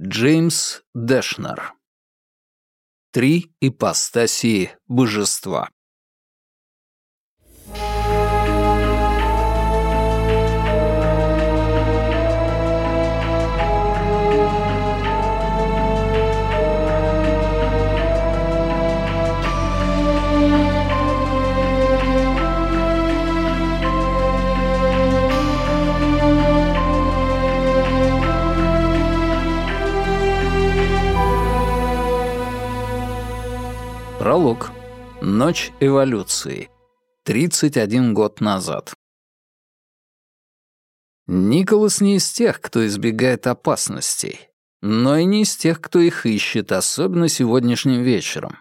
Джеймс Дэшнер. Три ипостаси божества. Пролог. Ночь эволюции. 31 год назад. Николас не из тех, кто избегает опасностей, но и не из тех, кто их ищет, особенно сегодняшним вечером.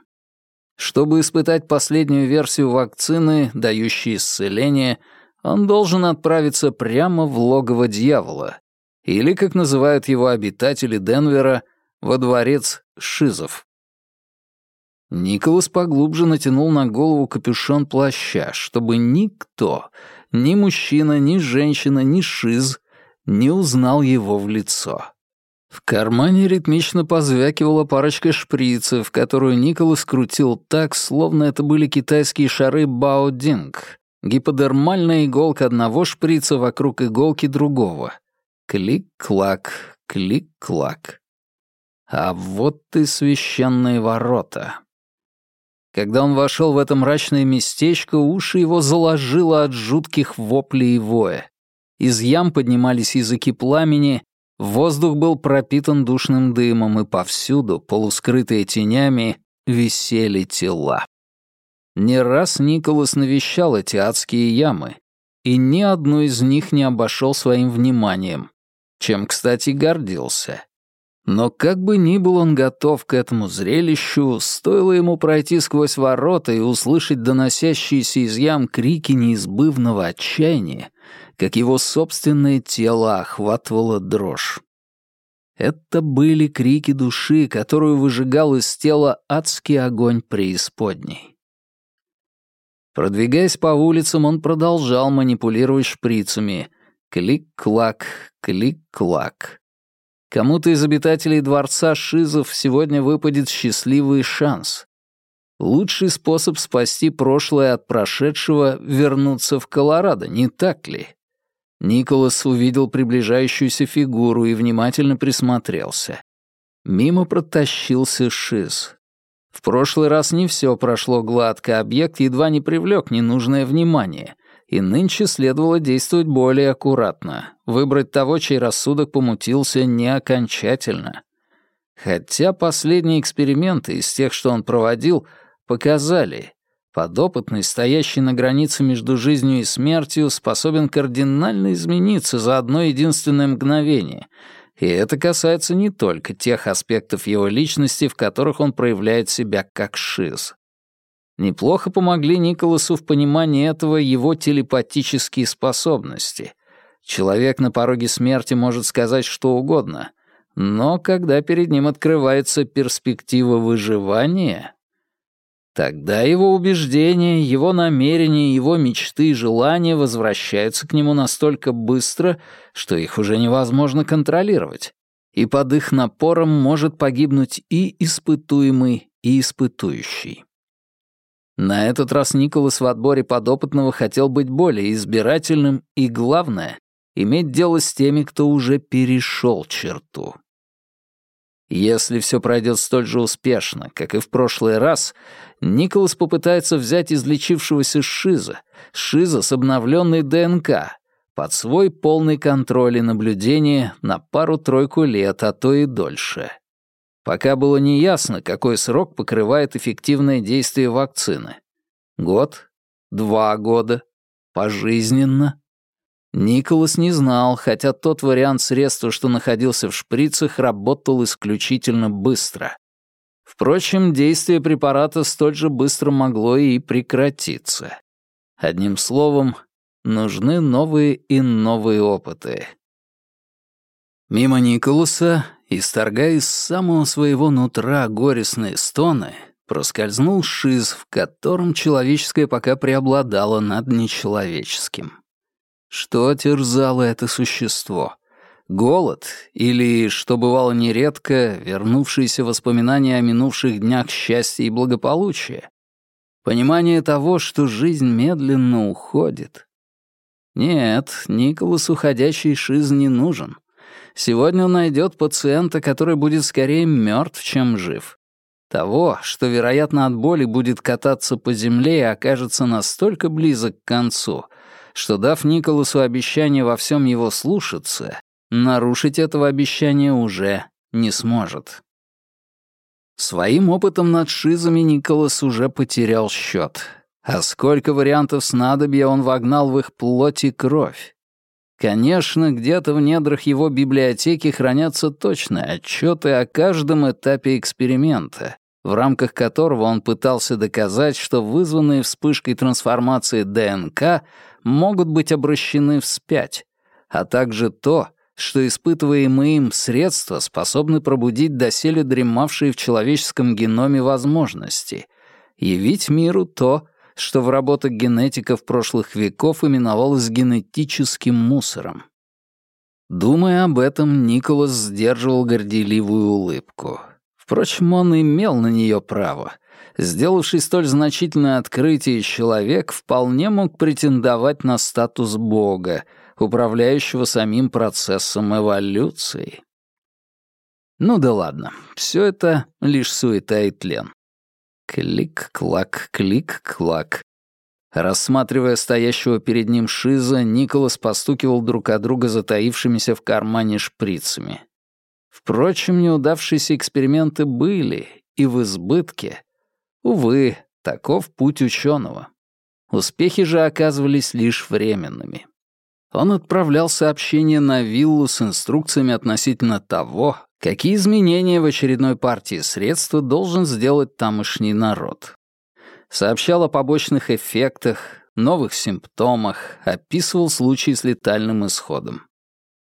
Чтобы испытать последнюю версию вакцины, дающей исцеление, он должен отправиться прямо в логово дьявола, или, как называют его обитатели Денвера, во дворец Шизов. Николас поглубже натянул на голову капюшон плаща, чтобы никто, ни мужчина, ни женщина, ни шиз, не узнал его в лицо. В кармане ритмично позвякивала парочка шприцев, которую Николас крутил так, словно это были китайские шары Баодинг, гиподермальная иголка одного шприца вокруг иголки другого. Клик-клак, клик-клак. А вот и священные ворота. Когда он вошел в это мрачное местечко, уши его заложило от жутких воплей и воя. Из ям поднимались языки пламени, воздух был пропитан душным дымом, и повсюду, полускрытые тенями, висели тела. Не раз Николас навещал эти адские ямы, и ни одну из них не обошел своим вниманием, чем, кстати, гордился. Но как бы ни был он готов к этому зрелищу, стоило ему пройти сквозь ворота и услышать доносящиеся из ям крики неизбывного отчаяния, как его собственное тело охватывало дрожь. Это были крики души, которую выжигал из тела адский огонь преисподней. Продвигаясь по улицам, он продолжал манипулировать шприцами. Клик-клак, клик-клак. Кому-то из обитателей дворца Шизов сегодня выпадет счастливый шанс. Лучший способ спасти прошлое от прошедшего — вернуться в Колорадо, не так ли? Николас увидел приближающуюся фигуру и внимательно присмотрелся. Мимо протащился Шиз. В прошлый раз не все прошло гладко, объект едва не привлек ненужное внимание — и нынче следовало действовать более аккуратно, выбрать того, чей рассудок помутился не окончательно. Хотя последние эксперименты из тех, что он проводил, показали, подопытный, стоящий на границе между жизнью и смертью, способен кардинально измениться за одно единственное мгновение, и это касается не только тех аспектов его личности, в которых он проявляет себя как шиз. Неплохо помогли Николасу в понимании этого его телепатические способности. Человек на пороге смерти может сказать что угодно, но когда перед ним открывается перспектива выживания, тогда его убеждения, его намерения, его мечты и желания возвращаются к нему настолько быстро, что их уже невозможно контролировать, и под их напором может погибнуть и испытуемый, и испытующий. На этот раз Николас в отборе подопытного хотел быть более избирательным и, главное, иметь дело с теми, кто уже перешел черту. Если все пройдет столь же успешно, как и в прошлый раз, Николас попытается взять излечившегося Шиза, Шиза с обновленной ДНК, под свой полный контроль и наблюдение на пару-тройку лет, а то и дольше. Пока было неясно, какой срок покрывает эффективное действие вакцины. Год? Два года? Пожизненно? Николас не знал, хотя тот вариант средства, что находился в шприцах, работал исключительно быстро. Впрочем, действие препарата столь же быстро могло и прекратиться. Одним словом, нужны новые и новые опыты. Мимо Николаса исторгая из самого своего нутра горестные стоны, проскользнул шиз, в котором человеческое пока преобладало над нечеловеческим. Что терзало это существо? Голод или, что бывало нередко, вернувшиеся воспоминания о минувших днях счастья и благополучия. Понимание того, что жизнь медленно уходит. Нет, Николасу ходящий шиз не нужен. Сегодня он найдет пациента, который будет скорее мертв, чем жив. Того, что, вероятно, от боли будет кататься по земле и окажется настолько близок к концу, что, дав Николасу обещание во всем его слушаться, нарушить этого обещания уже не сможет. Своим опытом над шизами Николас уже потерял счет. А сколько вариантов снадобья он вогнал в их плоть и кровь. Конечно, где-то в недрах его библиотеки хранятся точные отчеты о каждом этапе эксперимента, в рамках которого он пытался доказать, что вызванные вспышкой трансформации ДНК могут быть обращены вспять, а также то, что испытываемые им средства способны пробудить доселе дремавшие в человеческом геноме возможности, явить миру то, что в работах генетиков прошлых веков именовалось генетическим мусором. Думая об этом, Николас сдерживал горделивую улыбку. Впрочем, он имел на нее право. Сделавший столь значительное открытие, человек вполне мог претендовать на статус бога — управляющего самим процессом эволюции. Ну да ладно, все это лишь суета и тлен. Клик-клак, клик-клак. Рассматривая стоящего перед ним Шиза, Николас постукивал друг от друга затаившимися в кармане шприцами. Впрочем, неудавшиеся эксперименты были и в избытке. Увы, таков путь ученого. Успехи же оказывались лишь временными он отправлял сообщение на виллу с инструкциями относительно того, какие изменения в очередной партии средства должен сделать тамошний народ. Сообщал о побочных эффектах, новых симптомах, описывал случаи с летальным исходом.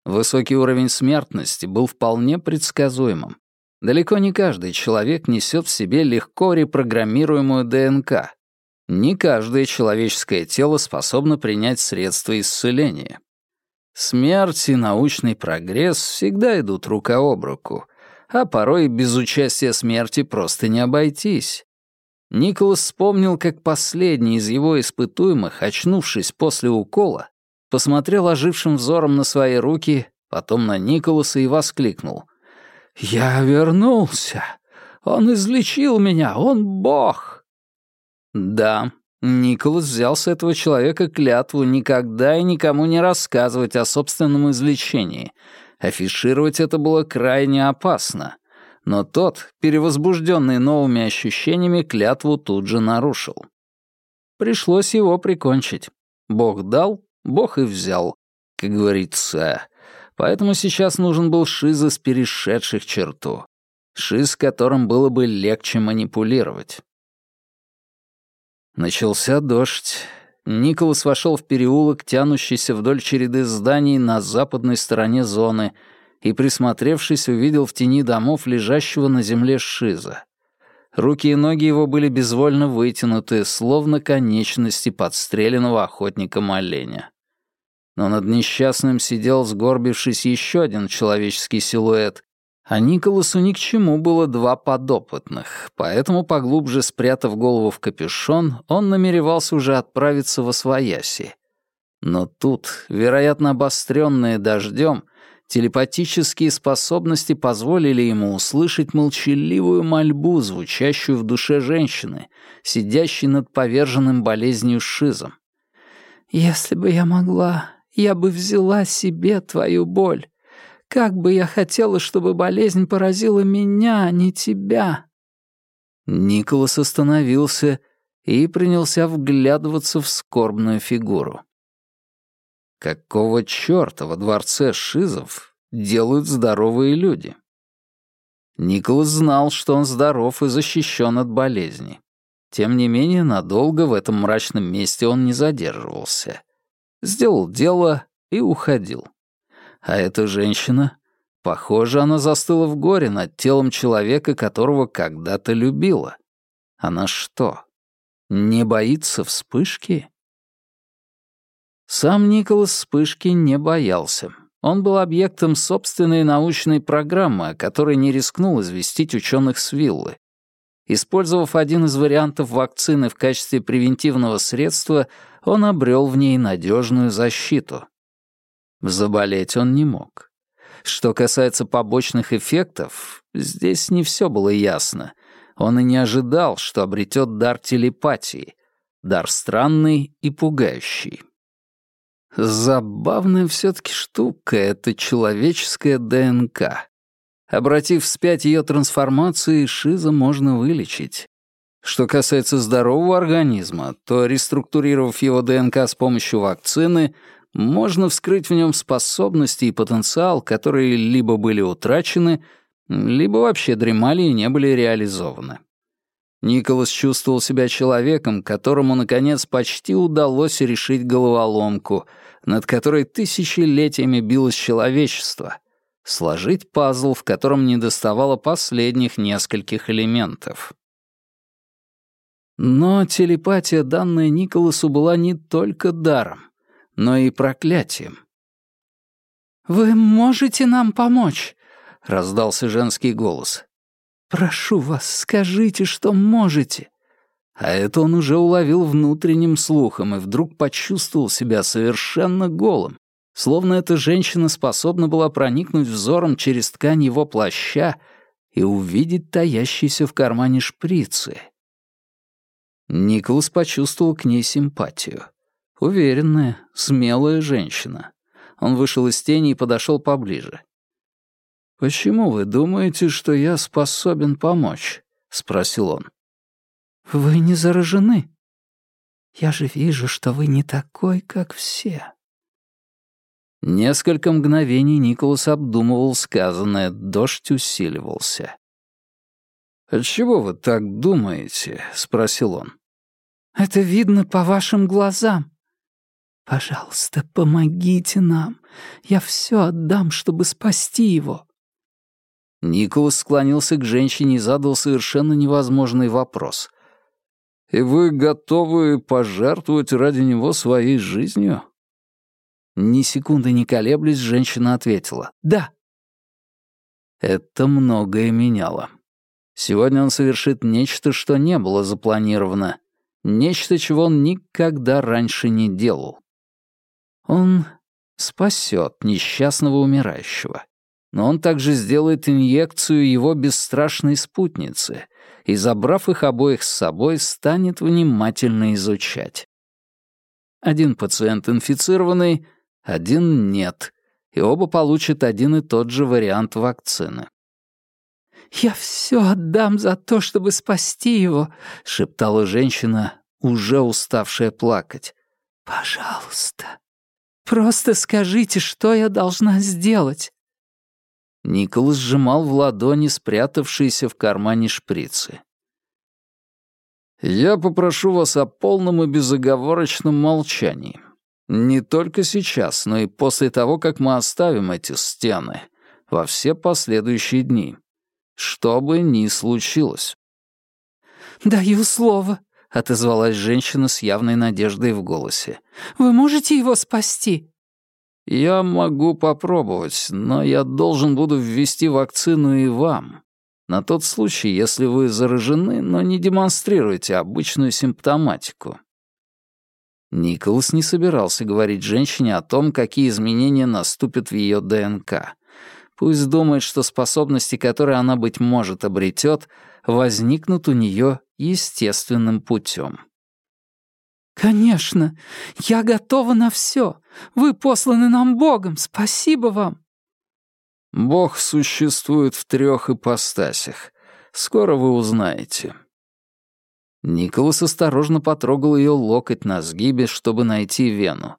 Высокий уровень смертности был вполне предсказуемым. Далеко не каждый человек несет в себе легко репрограммируемую ДНК, не каждое человеческое тело способно принять средства исцеления. Смерть и научный прогресс всегда идут рука об руку, а порой без участия смерти просто не обойтись. Николас вспомнил, как последний из его испытуемых, очнувшись после укола, посмотрел ожившим взором на свои руки, потом на Николаса и воскликнул. «Я вернулся! Он излечил меня! Он бог!» Да, Николас взял с этого человека клятву никогда и никому не рассказывать о собственном извлечении. Афишировать это было крайне опасно. Но тот, перевозбужденный новыми ощущениями, клятву тут же нарушил. Пришлось его прикончить. Бог дал, Бог и взял, как говорится. Поэтому сейчас нужен был шиз из перешедших черту. Шиз, которым было бы легче манипулировать. Начался дождь. Николас вошел в переулок, тянущийся вдоль череды зданий на западной стороне зоны, и, присмотревшись, увидел в тени домов лежащего на земле Шиза. Руки и ноги его были безвольно вытянуты, словно конечности подстреленного охотником оленя. Но над несчастным сидел, сгорбившись, еще один человеческий силуэт, а Николасу ни к чему было два подопытных, поэтому, поглубже спрятав голову в капюшон, он намеревался уже отправиться во свояси. Но тут, вероятно, обостренные дождем, телепатические способности позволили ему услышать молчаливую мольбу, звучащую в душе женщины, сидящей над поверженным болезнью шизом. «Если бы я могла, я бы взяла себе твою боль. Как бы я хотела, чтобы болезнь поразила меня, а не тебя!» Николас остановился и принялся вглядываться в скорбную фигуру. Какого чёрта во дворце Шизов делают здоровые люди? Николас знал, что он здоров и защищен от болезни. Тем не менее, надолго в этом мрачном месте он не задерживался. Сделал дело и уходил. А эта женщина... Похоже, она застыла в горе над телом человека, которого когда-то любила. Она что, не боится вспышки? Сам Николас вспышки не боялся. Он был объектом собственной научной программы, о которой не рискнул известить ученых с виллы. Использовав один из вариантов вакцины в качестве превентивного средства, он обрел в ней надежную защиту. Заболеть он не мог. Что касается побочных эффектов, здесь не все было ясно. Он и не ожидал, что обретет дар телепатии. Дар странный и пугающий. Забавная все-таки штука — это человеческая ДНК. Обратив вспять ее трансформации, шиза можно вылечить. Что касается здорового организма, то, реструктурировав его ДНК с помощью вакцины, можно вскрыть в нем способности и потенциал, которые либо были утрачены, либо вообще дремали и не были реализованы. Николас чувствовал себя человеком, которому, наконец, почти удалось решить головоломку, над которой тысячелетиями билось человечество — сложить пазл, в котором недоставало последних нескольких элементов. Но телепатия, данная Николасу, была не только даром, но и проклятием. «Вы можете нам помочь?» — раздался женский голос. «Прошу вас, скажите, что можете». А это он уже уловил внутренним слухом и вдруг почувствовал себя совершенно голым, словно эта женщина способна была проникнуть взором через ткань его плаща и увидеть таящиеся в кармане шприцы. Николас почувствовал к ней симпатию. Уверенная, смелая женщина. Он вышел из тени и подошел поближе. «Почему вы думаете, что я способен помочь?» — спросил он. «Вы не заражены. Я же вижу, что вы не такой, как все». Несколько мгновений Николас обдумывал сказанное, дождь усиливался. «Отчего вы так думаете?» — спросил он. «Это видно по вашим глазам. Пожалуйста, помогите нам. Я все отдам, чтобы спасти его». Николас склонился к женщине и задал совершенно невозможный вопрос. «И вы готовы пожертвовать ради него своей жизнью?» Ни секунды не колеблясь, женщина ответила «Да». Это многое меняло. Сегодня он совершит нечто, что не было запланировано, нечто, чего он никогда раньше не делал. Он спасет несчастного умирающего, но он также сделает инъекцию его бесстрашной спутницы и, забрав их обоих с собой, станет внимательно изучать. Один пациент инфицированный — один нет, и оба получат один и тот же вариант вакцины. «Я все отдам за то, чтобы спасти его», — шептала женщина, уже уставшая плакать. «Пожалуйста, просто скажите, что я должна сделать». Николас сжимал в ладони спрятавшиеся в кармане шприцы. «Я попрошу вас о полном и безоговорочном молчании. Не только сейчас, но и после того, как мы оставим эти стены, во все последующие дни. Что бы ни случилось. «Даю слово», — отозвалась женщина с явной надеждой в голосе. «Вы можете его спасти?» «Я могу попробовать, но я должен буду ввести вакцину и вам. На тот случай, если вы заражены, но не демонстрируете обычную симптоматику. Николас не собирался говорить женщине о том, какие изменения наступят в ее ДНК. Пусть думает, что способности, которые она, быть может, обретет, возникнут у нее естественным путем. «Конечно, я готова на все. Вы посланы нам Богом, спасибо вам». «Бог существует в трех ипостасях. Скоро вы узнаете». Николас осторожно потрогал ее локоть на сгибе, чтобы найти вену.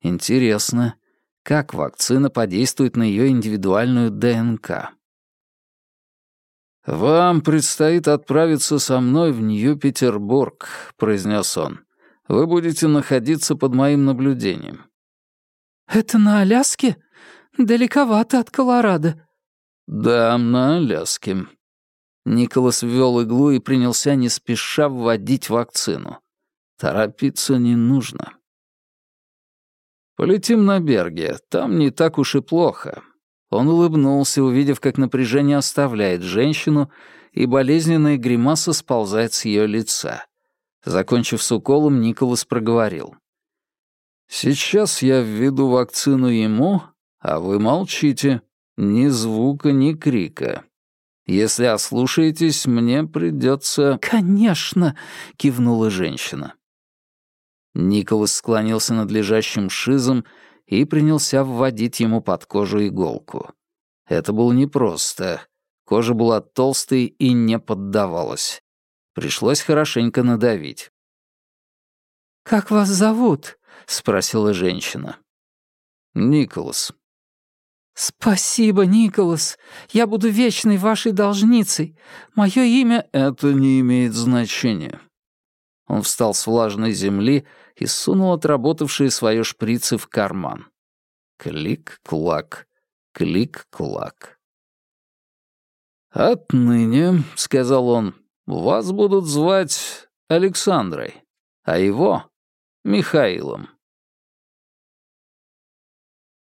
Интересно, как вакцина подействует на ее индивидуальную ДНК? «Вам предстоит отправиться со мной в Нью-Петербург», — произнес он. «Вы будете находиться под моим наблюдением». «Это на Аляске? Далековато от Колорадо». «Да, на Аляске», Николас ввел иглу и принялся не спеша вводить вакцину. Торопиться не нужно. Полетим на Берге, там не так уж и плохо. Он улыбнулся, увидев, как напряжение оставляет женщину, и болезненная гримаса сползает с ее лица. Закончив с уколом, Николас проговорил. «Сейчас я введу вакцину ему, а вы молчите. Ни звука, ни крика. Если ослушаетесь, мне придется...» «Конечно!» — кивнула женщина. Николас склонился над лежащим шизом и принялся вводить ему под кожу иголку. Это было непросто. Кожа была толстой и не поддавалась. Пришлось хорошенько надавить. «Как вас зовут?» — спросила женщина. «Николас». «Спасибо, Николас. Я буду вечной вашей должницей. Мое имя...» «Это не имеет значения». Он встал с влажной земли и сунул отработавшие свое шприцы в карман. Клик-клак, клик-клак. «Отныне», — сказал он, — «вас будут звать Александрой, а его — Михаилом».